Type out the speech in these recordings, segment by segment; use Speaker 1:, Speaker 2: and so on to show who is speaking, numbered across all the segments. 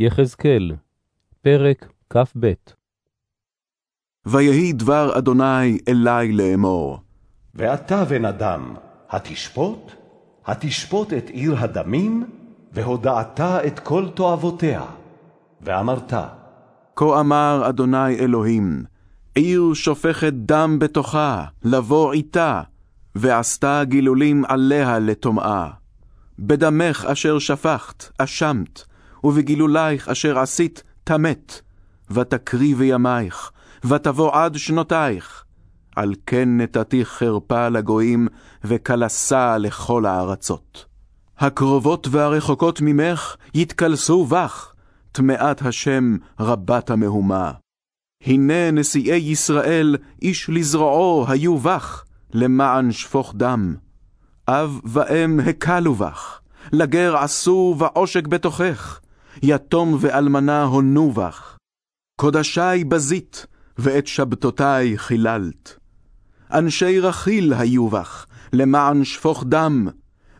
Speaker 1: יחזקאל, פרק כ"ב
Speaker 2: ויהי דבר אדוני אלי לאמור.
Speaker 3: ואתה בן אדם, התשפוט? התשפוט את עיר הדמים, והודעת את כל תועבותיה. ואמרת,
Speaker 2: כה אמר אדוני אלוהים, עיר שופכת דם בתוכה, לבוא איתה, ועשתה גילולים עליה לטומאה. בדמך אשר שפכת, אשמת, ובגילולייך אשר עשית, טמאת. ותקריבי ימייך, ותבוא עד שנותייך. על כן נתתי חרפה לגויים, וקלסה לכל הארצות. הקרובות והרחוקות ממך יתקלסו בך, טמאת השם רבת המהומה. הנה נשיאי ישראל, איש לזרועו היו בך, למען שפוך דם. אב ואם הקלו בך, לגר עשו ועושק בתוכך, יתום ואלמנה הונו בך. קודשי בזית, ואת שבתותי חיללת. אנשי רכיל היו בך, למען שפוך דם,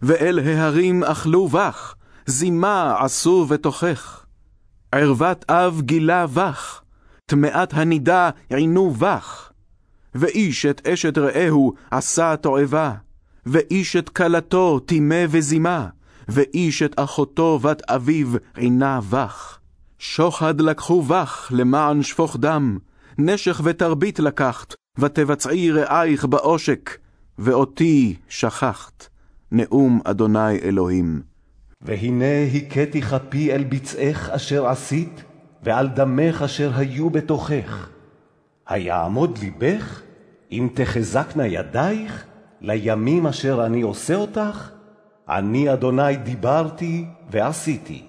Speaker 2: ואל ההרים אכלו בך, זימה עשו בתוכך. ערוות אב גילה בך, טמאת הנידה עינו בך. ואיש את אשת רעהו עשה תועבה, ואיש את כלתו טימא וזימה, ואיש את אחותו בת אביו עינה בך. שוחד לקחו בך למען שפוך דם, נשך ותרבית לקחת, ותבצעי רעייך בעושק, ואותי שכחת. נאום אדוני אלוהים.
Speaker 3: והנה הכיתי כפי אל ביצעך אשר עשית, ועל דמך אשר היו בתוכך. היעמוד ליבך, אם תחזקנה ידייך, לימים אשר אני עושה אותך? אני אדוני דיברתי ועשיתי.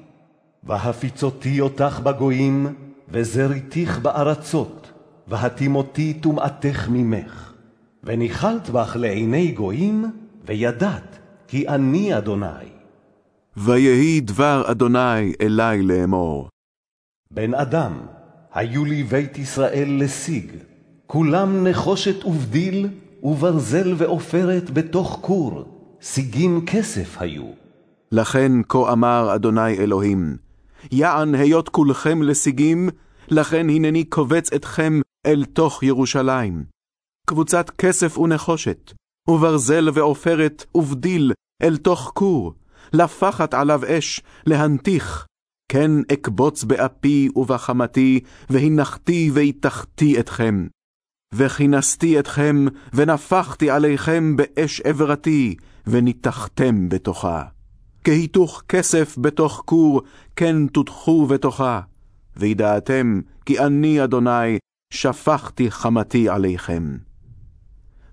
Speaker 3: והפיצותי אותך בגויים, וזריתיך בארצות, והתימותי טומאתך ממך. וניחלת בך לעיני גויים, וידעת כי אני אדוני.
Speaker 2: ויהי דבר אדוני אלי לאמור.
Speaker 3: בן אדם, היו לי בית ישראל לשיג, כולם נחושת ובדיל, וברזל ועופרת בתוך כור, שיגים כסף היו.
Speaker 2: לכן כה אמר אדוני אלוהים, יען היות כולכם לשיגים, לכן הנני קובץ אתכם אל תוך ירושלים. קבוצת כסף ונחושת, וברזל ועופרת ובדיל אל תוך כור, לפחת עליו אש, להנתיך. כן אקבוץ באפי ובחמתי, והנחתי והיתכתי אתכם. וכינסתי אתכם, ונפחתי עליכם באש עברתי, וניתחתם בתוכה. כהיתוך כסף בתוך כור, כן תותחו בתוכה. וידעתם כי אני, אדוני, שפכתי חמתי עליכם.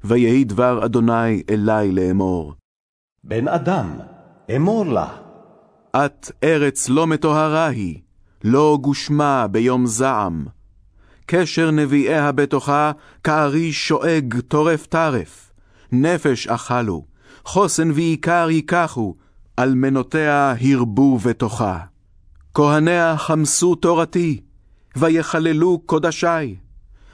Speaker 2: ויהי דבר אדוני אלי לאמור.
Speaker 3: בן אדם, אמור לה.
Speaker 2: את ארץ לא מטוהרה היא, לא גושמה ביום זעם. קשר נביאיה בתוכה, כארי שואג טורף טרף. נפש אכלו, חוסן ועיקר ייקחו, אלמנותיה הרבו בתוכה. כהניה חמסו תורתי, ויחללו קודשי.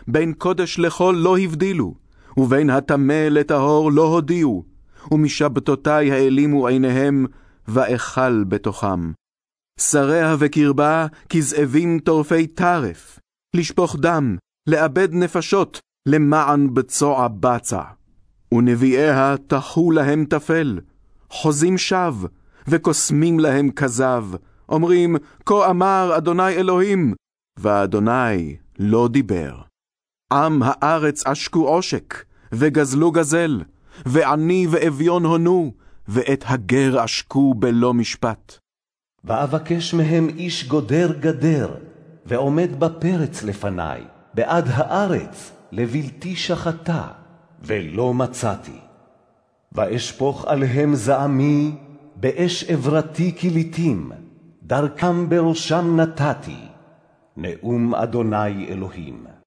Speaker 2: בין קודש לחול לא הבדילו, ובין הטמא לטהור לא הודיעו, ומשבתותי העלימו עיניהם, ואכל בתוכם. שריה וקרבה כזאבים טורפי טרף, לשפוך דם, לאבד נפשות, למען בצוע בצע. ונביאיה טחו להם טפל, חוזים שווא, וקוסמים להם כזב, אומרים, כה אמר אדוני אלוהים, ואדוני לא דיבר. עם הארץ עשקו עושק, וגזלו גזל, ועני ואביון הונו, ואת הגר עשקו בלא משפט.
Speaker 3: ואבקש מהם איש גודר גדר, ועומד בפרץ לפניי, בעד הארץ, לבלתי שחתה, ולא מצאתי. ואשפוך עליהם זעמי, באש עברתי כליתים, דרכם בראשם נתתי. נאום אדוני אלוהים.